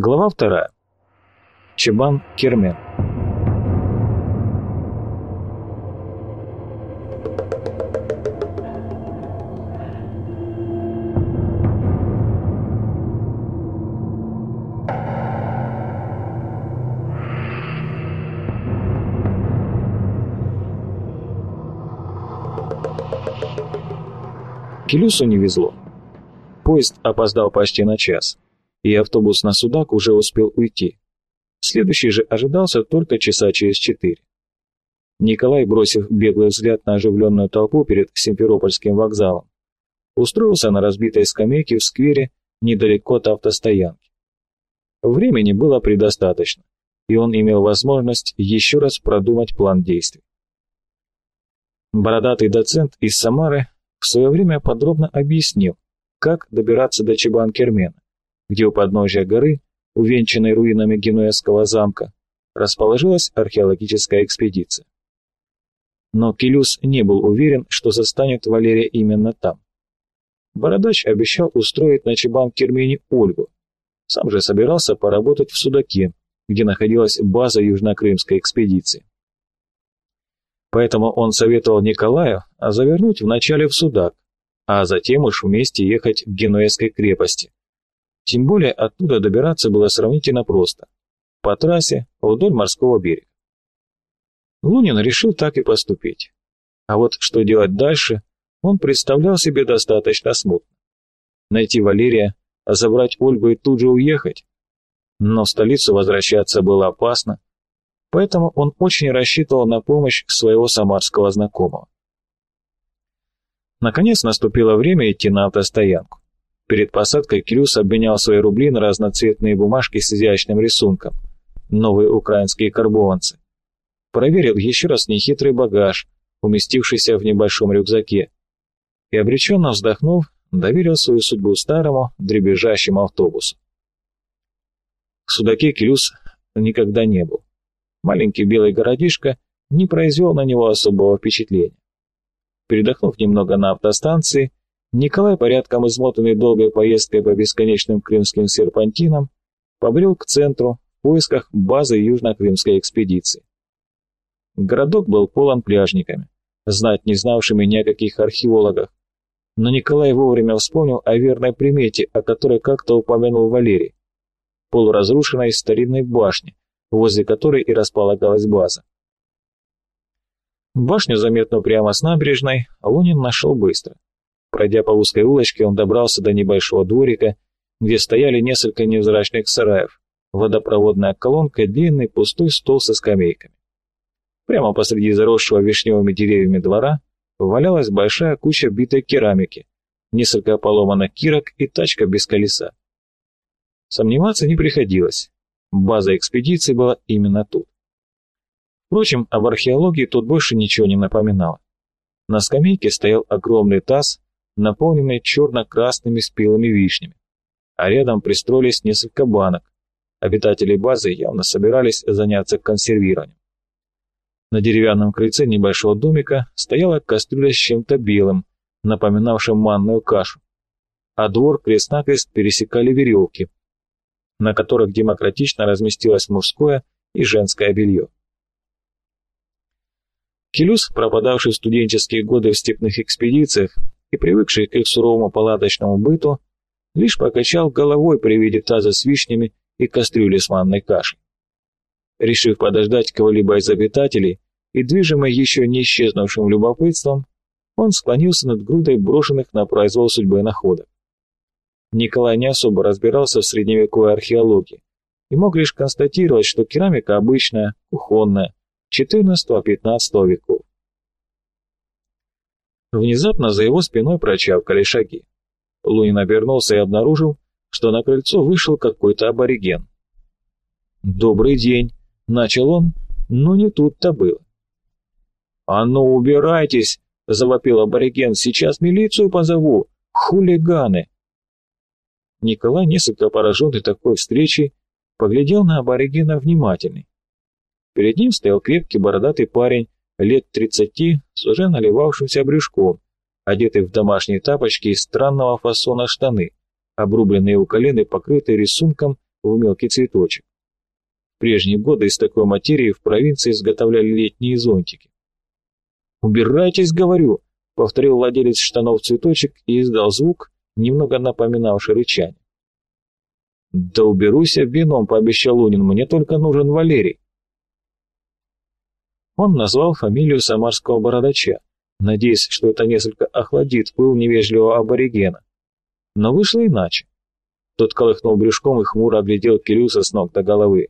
Глава вторая. Чебан Кермен. Келюсу не везло. Поезд опоздал почти на час, и автобус на Судак уже успел уйти. Следующий же ожидался только часа через четыре. Николай, бросив беглый взгляд на оживленную толпу перед Симферопольским вокзалом, устроился на разбитой скамейке в сквере недалеко от автостоянки. Времени было предостаточно, и он имел возможность еще раз продумать план действий. Бородатый доцент из Самары в свое время подробно объяснил, как добираться до Чебан-Кермена, где у подножия горы, увенчанной руинами Генуэзского замка, расположилась археологическая экспедиция. Но Келюс не был уверен, что застанет Валерия именно там. Бородач обещал устроить на Чебан-Кермене Ольгу, сам же собирался поработать в Судаке, где находилась база Южнокрымской экспедиции. Поэтому он советовал Николаю завернуть вначале в Судак, а затем уж вместе ехать к Генуэзской крепости. Тем более оттуда добираться было сравнительно просто. По трассе, вдоль морского берега. Лунин решил так и поступить. А вот что делать дальше, он представлял себе достаточно смутно. Найти Валерия, забрать Ольгу и тут же уехать. Но в столицу возвращаться было опасно, поэтому он очень рассчитывал на помощь своего самарского знакомого. Наконец наступило время идти на автостоянку. Перед посадкой Крюс обменял свои рубли на разноцветные бумажки с изящным рисунком. Новые украинские карбованцы. Проверил еще раз нехитрый багаж, уместившийся в небольшом рюкзаке. И обреченно вздохнув, доверил свою судьбу старому, дребезжащему автобусу. В Судаке Клюс никогда не был. Маленький белый городишко не произвел на него особого впечатления. Передохнув немного на автостанции, Николай, порядком измотанный долгой поездкой по бесконечным крымским серпантинам, побрел к центру в поисках базы Южно-Крымской экспедиции. Городок был полон пляжниками, знать не знавшими ни о каких археологах, но Николай вовремя вспомнил о верной примете, о которой как-то упомянул Валерий, полуразрушенной старинной башне, возле которой и располагалась база. Башню, заметно прямо с набережной, Лунин нашел быстро. Пройдя по узкой улочке, он добрался до небольшого дворика, где стояли несколько невзрачных сараев, водопроводная колонка длинный пустой стол со скамейками. Прямо посреди заросшего вишневыми деревьями двора валялась большая куча битой керамики, несколько поломанных кирок и тачка без колеса. Сомневаться не приходилось. База экспедиции была именно тут. Впрочем, об археологии тут больше ничего не напоминало. На скамейке стоял огромный таз, наполненный черно-красными спелыми вишнями, а рядом пристроились несколько банок. Обитатели базы явно собирались заняться консервированием. На деревянном крыльце небольшого домика стояла кастрюля с чем-то белым, напоминавшим манную кашу, а двор крест-накрест пересекали веревки, на которых демократично разместилось мужское и женское белье. Келюс, пропадавший в студенческие годы в степных экспедициях и привыкший к их суровому палаточному быту, лишь покачал головой при виде таза с вишнями и кастрюли с манной кашей. Решив подождать кого-либо из обитателей и движимый еще не исчезнувшим любопытством, он склонился над грудой брошенных на произвол судьбы находок. Николай не особо разбирался в средневековой археологии и мог лишь констатировать, что керамика обычная, кухонная, XIV-XV веков. Внезапно за его спиной прочавкали шаги. Лунин обернулся и обнаружил, что на крыльцо вышел какой-то абориген. «Добрый день!» — начал он, но не тут-то было. «А ну, убирайтесь!» — завопил абориген. «Сейчас милицию позову! Хулиганы!» Николай, несколько пораженный такой встречей, поглядел на аборигена внимательней. Перед ним стоял крепкий бородатый парень, лет тридцати, с уже наливавшимся брюшком, одетый в домашние тапочки из странного фасона штаны, обрубленные у колен и покрытые рисунком в мелкий цветочек. В прежние годы из такой материи в провинции изготовляли летние зонтики. «Убирайтесь, говорю!» — повторил владелец штанов цветочек и издал звук, немного напоминавший рычание. «Да уберусь я вином», — пообещал Лунин, — «мне только нужен Валерий». Он назвал фамилию самарского бородача, надеясь, что это несколько охладит пыл невежливого аборигена. Но вышло иначе. Тот колыхнул брюшком и хмуро оглядел Келюса с ног до головы.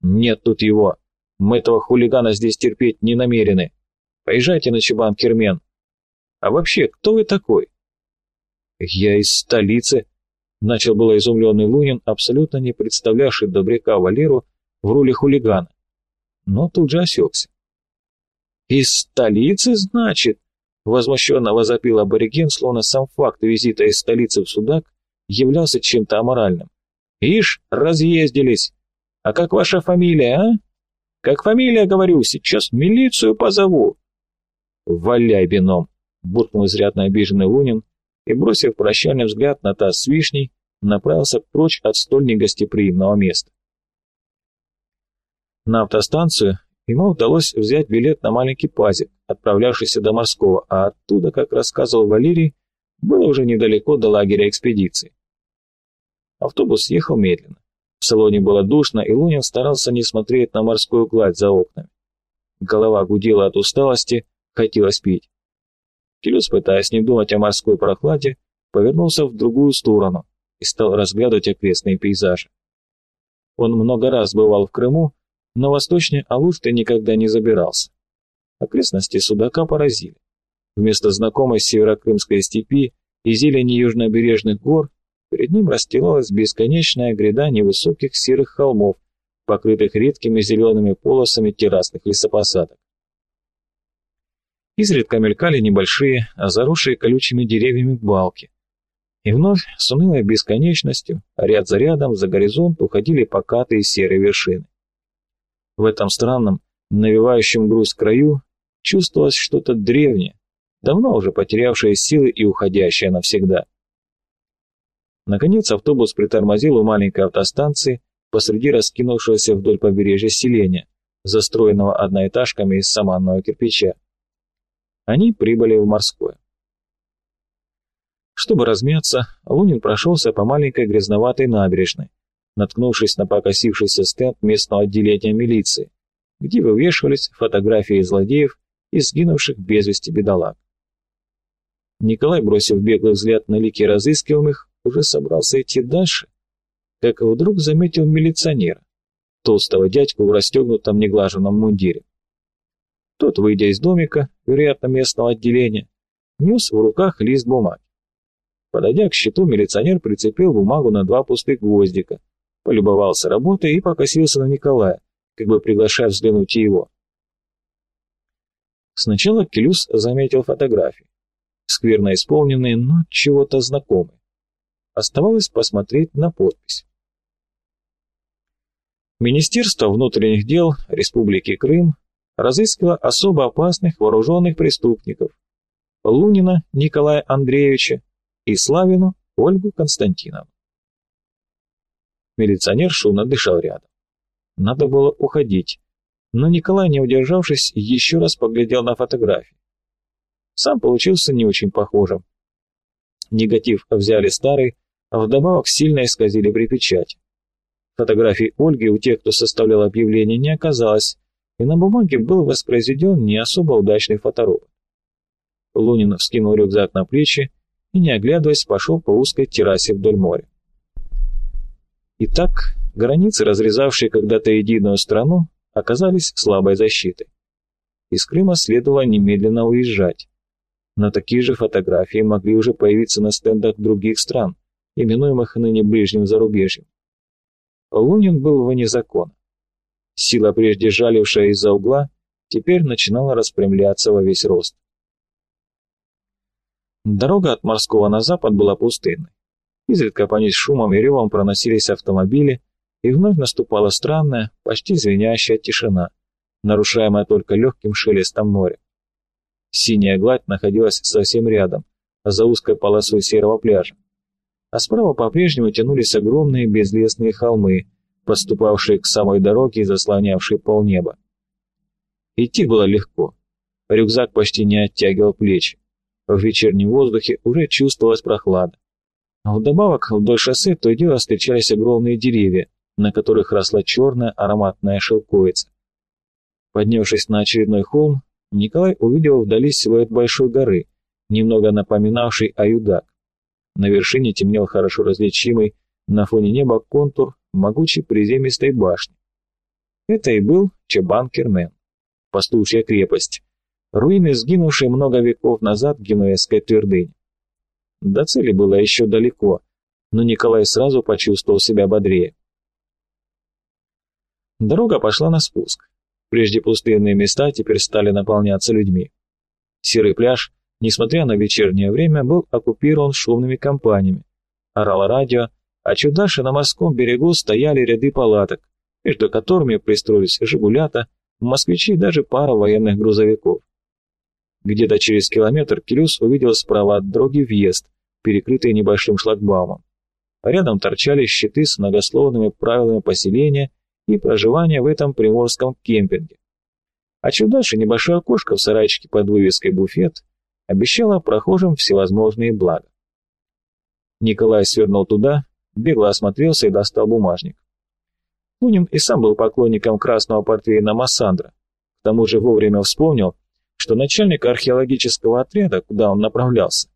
«Нет тут его. Мы этого хулигана здесь терпеть не намерены. Поезжайте на Чебан Кермен. А вообще, кто вы такой?» «Я из столицы», — начал было изумленный Лунин, абсолютно не представлявший добряка Валеру в роли хулигана. Но тут же осекся. «Из столицы, значит?» — возмущенно возопил абориген, словно сам факт визита из столицы в Судак являлся чем-то аморальным. «Ишь, разъездились! А как ваша фамилия, а? Как фамилия, говорю, сейчас милицию позову!» «Валяй бином!» — буркнул изрядно обиженный Лунин и, бросив прощальный взгляд на таз с вишней, направился прочь от столь негостеприимного места. На автостанцию Ему удалось взять билет на маленький пазик, отправлявшийся до морского, а оттуда, как рассказывал Валерий, было уже недалеко до лагеря экспедиции. Автобус ехал медленно. В салоне было душно, и Лунин старался не смотреть на морскую гладь за окнами. Голова гудела от усталости, хотелось пить. Келюс, пытаясь не думать о морской прохладе, повернулся в другую сторону и стал разглядывать окрестные пейзажи. Он много раз бывал в Крыму, но восточнее Алушты никогда не забирался. Окрестности Судака поразили. Вместо знакомой северокрымской степи и зелени южнобережных гор перед ним расстилалась бесконечная гряда невысоких серых холмов, покрытых редкими зелеными полосами террасных лесопосадок. Изредка мелькали небольшие, а заросшие колючими деревьями балки. И вновь с унылой бесконечностью, ряд за рядом, за горизонт уходили покатые серые вершины. В этом странном, навевающем грусть краю чувствовалось что-то древнее, давно уже потерявшее силы и уходящее навсегда. Наконец автобус притормозил у маленькой автостанции посреди раскинувшегося вдоль побережья селения, застроенного одноэтажками из саманного кирпича. Они прибыли в морское. Чтобы размяться, Лунин прошелся по маленькой грязноватой набережной, наткнувшись на покосившийся стенд местного отделения милиции, где вывешивались фотографии злодеев и сгинувших без вести бедолаг. Николай, бросив беглый взгляд на лики разыскиваемых, уже собрался идти дальше, как вдруг заметил милиционера, толстого дядьку в расстегнутом неглаженном мундире. Тот, выйдя из домика, вероятно, местного отделения, нес в руках лист бумаги. Подойдя к щиту, милиционер прицепил бумагу на два пустых гвоздика, полюбовался работой и покосился на Николая, как бы приглашая взглянуть его. Сначала Келюс заметил фотографии, скверно исполненные, но чего-то знакомые. Оставалось посмотреть на подпись. Министерство внутренних дел Республики Крым разыскивало особо опасных вооруженных преступников Лунина Николая Андреевича и Славину Ольгу Константиновну. Милиционер шумно дышал рядом. Надо было уходить, но Николай, не удержавшись, еще раз поглядел на фотографии. Сам получился не очень похожим. Негатив взяли старый, а вдобавок сильно исказили при печати. Фотографий Ольги у тех, кто составлял объявление, не оказалось, и на бумаге был воспроизведен не особо удачный фоторобот. Лунин вскинул рюкзак на плечи и, не оглядываясь, пошел по узкой террасе вдоль моря. Итак, границы, разрезавшие когда-то единую страну, оказались слабой защитой. Из Крыма следовало немедленно уезжать. Но такие же фотографии могли уже появиться на стендах других стран, именуемых ныне ближним зарубежьем. Лунин был вне закона. Сила, прежде жалившая из-за угла, теперь начинала распрямляться во весь рост. Дорога от морского на запад была пустынной. Изредка по ней с шумом и ревом проносились автомобили, и вновь наступала странная, почти звенящая тишина, нарушаемая только легким шелестом моря. Синяя гладь находилась совсем рядом, за узкой полосой серого пляжа. а справа по-прежнему тянулись огромные безлесные холмы, подступавшие к самой дороге и заслонявшие полнеба. Идти было легко. Рюкзак почти не оттягивал плечи. В вечернем воздухе уже чувствовалась прохлада. Вдобавок, вдоль шоссе то и дело встречались огромные деревья, на которых росла черная ароматная шелковица. Поднявшись на очередной холм, Николай увидел вдали силуэт большой горы, немного напоминавший Аюдак. На вершине темнел хорошо различимый на фоне неба контур могучей приземистой башни. Это и был Чабан-Кермен, пастушья крепость, руины, сгинувшие много веков назад генуэзской твердыни. До цели было еще далеко, но Николай сразу почувствовал себя бодрее. Дорога пошла на спуск. Прежде пустынные места теперь стали наполняться людьми. Серый пляж, несмотря на вечернее время, был оккупирован шумными компаниями. Орало радио, а чуть дальше на морском берегу стояли ряды палаток, между которыми пристроились «Жигулята», москвичи и даже пара военных грузовиков. Где-то через километр Келюс увидел справа от дороги въезд, перекрытый небольшим шлагбаумом. Рядом торчали щиты с многословными правилами поселения и проживания в этом приморском кемпинге. А чуть дальше небольшое окошко в сарайчике под вывеской «Буфет» обещало прохожим всевозможные блага. Николай свернул туда, бегло осмотрелся и достал бумажник. Лунин и сам был поклонником красного портвейна Массандра, к тому же вовремя вспомнил, что начальник археологического отряда, куда он направлялся,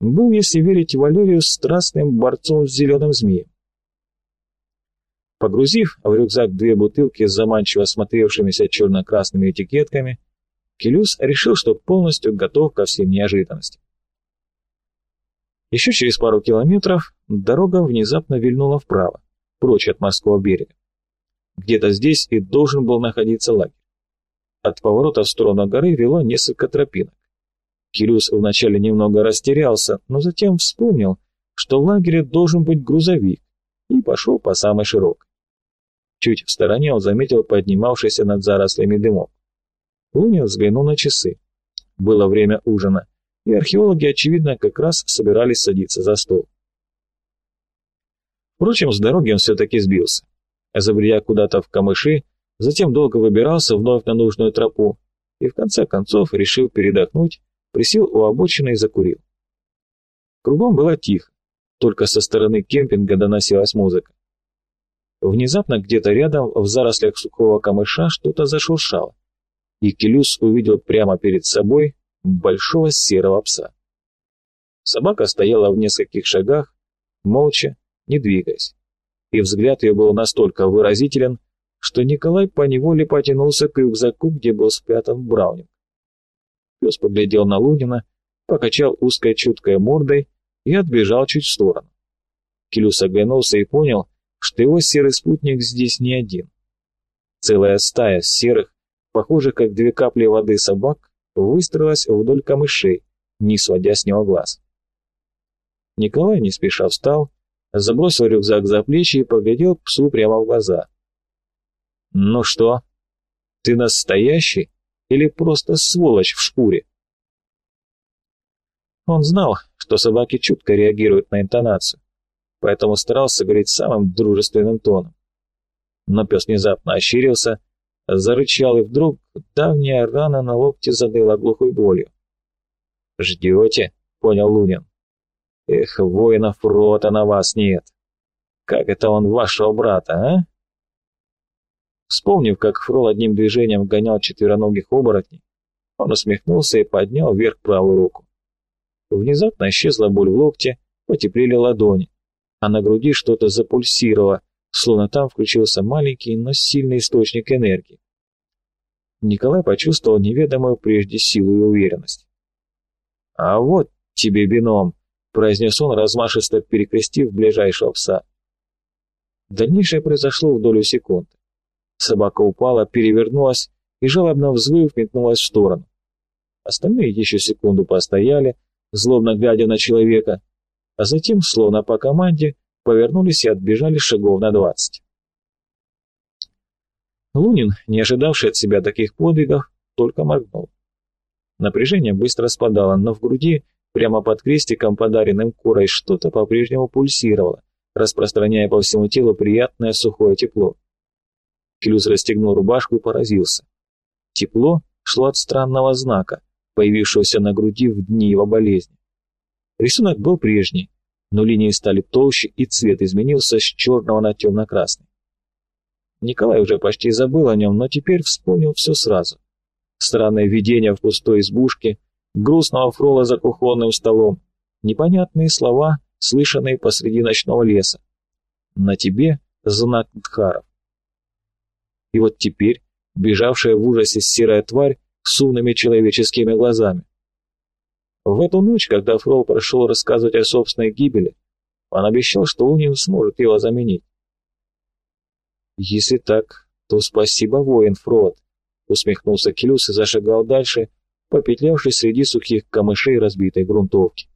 был, если верить Валерию, страстным борцом с зеленым змеем. Погрузив в рюкзак две бутылки с заманчиво смотревшимися черно-красными этикетками, Келюс решил, что полностью готов ко всем неожиданностям. Еще через пару километров дорога внезапно вильнула вправо, прочь от морского берега. Где-то здесь и должен был находиться лагерь. От поворота в сторону горы вело несколько тропинок. Кирюс вначале немного растерялся, но затем вспомнил, что в лагере должен быть грузовик, и пошел по самой широкой. Чуть в стороне он заметил поднимавшийся над зарослями дымок. Лунин взглянул на часы. Было время ужина, и археологи, очевидно, как раз собирались садиться за стол. Впрочем, с дороги он все-таки сбился. Забредя куда-то в камыши, затем долго выбирался вновь на нужную тропу и в конце концов, решил передохнуть, присел у обочины и закурил. Кругом было тихо, только со стороны кемпинга доносилась музыка. Внезапно где-то рядом, в зарослях сухого камыша, что-то зашуршало, и Келюс увидел прямо перед собой большого серого пса. Собака стояла в нескольких шагах, молча, не двигаясь, и взгляд ее был настолько выразителен, что Николай поневоле потянулся к рюкзаку, где был спрятан Браунинг. Пес поглядел на Лунина, покачал узкой чуткой мордой и отбежал чуть в сторону. Келюс оглянулся и понял, что его серый спутник здесь не один. Целая стая серых, похожих как две капли воды собак, выстроилась вдоль камышей, не сводя с него глаз. Николай не спеша встал, забросил рюкзак за плечи и поглядел псу прямо в глаза. «Ну что, ты настоящий или просто сволочь в шкуре?» Он знал, что собаки чутко реагируют на интонацию, поэтому старался говорить самым дружественным тоном. Но пес внезапно ощерился, зарычал, и вдруг давняя рана на локте задыла глухой болью. «Ждете?» — понял Лунин. «Эх, воинов рота на вас нет! Как это он вашего брата, а?» Вспомнив, как Фрол одним движением гонял четвероногих оборотней, он усмехнулся и поднял вверх правую руку. Внезапно исчезла боль в локте, потеплели ладони, а на груди что-то запульсировало, словно там включился маленький, но сильный источник энергии. Николай почувствовал неведомую прежде силу и уверенность. «А вот тебе бином!» — произнес он, размашисто перекрестив ближайшего пса. Дальнейшее произошло в долю секунды. Собака упала, перевернулась и, жалобно взвыв, метнулась в сторону. Остальные еще секунду постояли, злобно глядя на человека, а затем, словно по команде, повернулись и отбежали шагов на двадцать. Лунин, не ожидавший от себя таких подвигов, только моргнул. Напряжение быстро спадало, но в груди Прямо под крестиком, подаренным курой, что-то по-прежнему пульсировало, распространяя по всему телу приятное сухое тепло. Клюз расстегнул рубашку и поразился. Тепло шло от странного знака, появившегося на груди в дни его болезни. Рисунок был прежний, но линии стали толще и цвет изменился с черного на темно-красный. Николай уже почти забыл о нем, но теперь вспомнил все сразу. Странное видение в пустой избушке, грустного фрола за кухонным столом, непонятные слова, слышанные посреди ночного леса. На тебе знак Дхаров. И вот теперь бежавшая в ужасе серая тварь с умными человеческими глазами. В эту ночь, когда Фрол прошел рассказывать о собственной гибели, он обещал, что Лунин сможет его заменить. «Если так, то спасибо, воин Фрод», — усмехнулся Келюс и зашагал дальше, попетлявшись среди сухих камышей разбитой грунтовки.